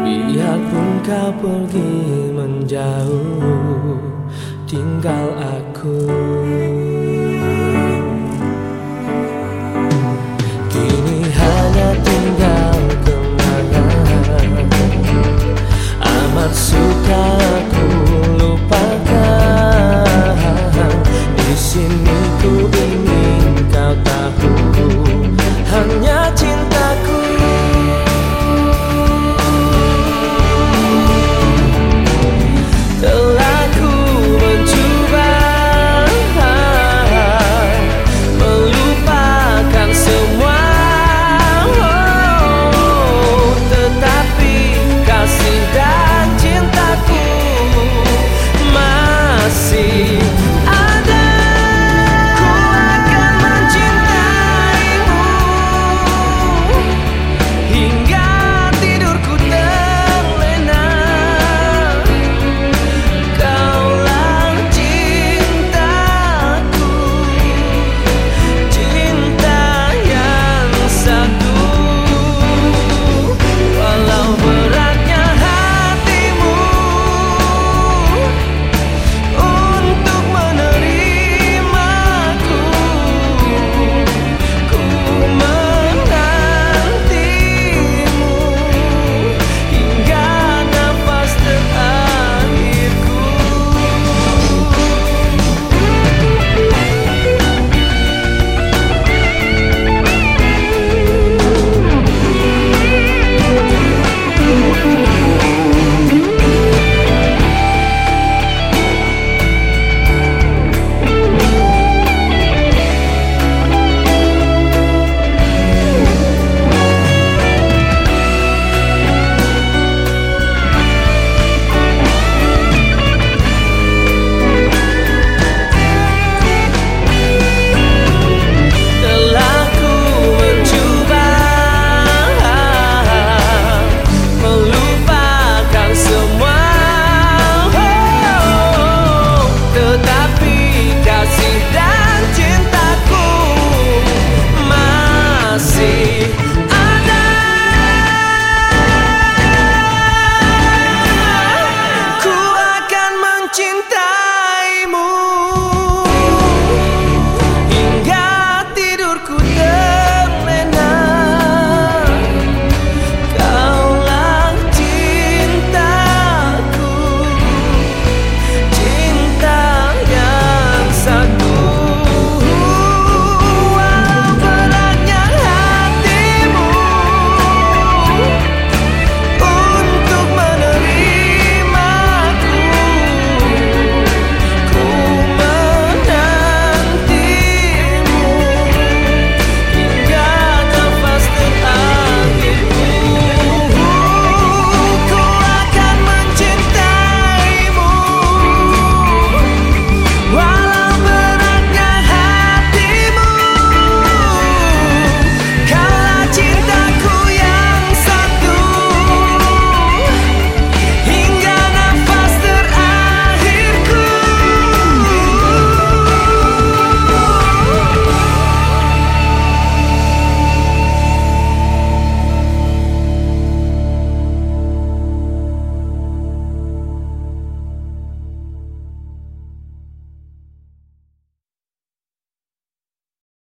Biarpun kau pergi menjauh Tinggal aku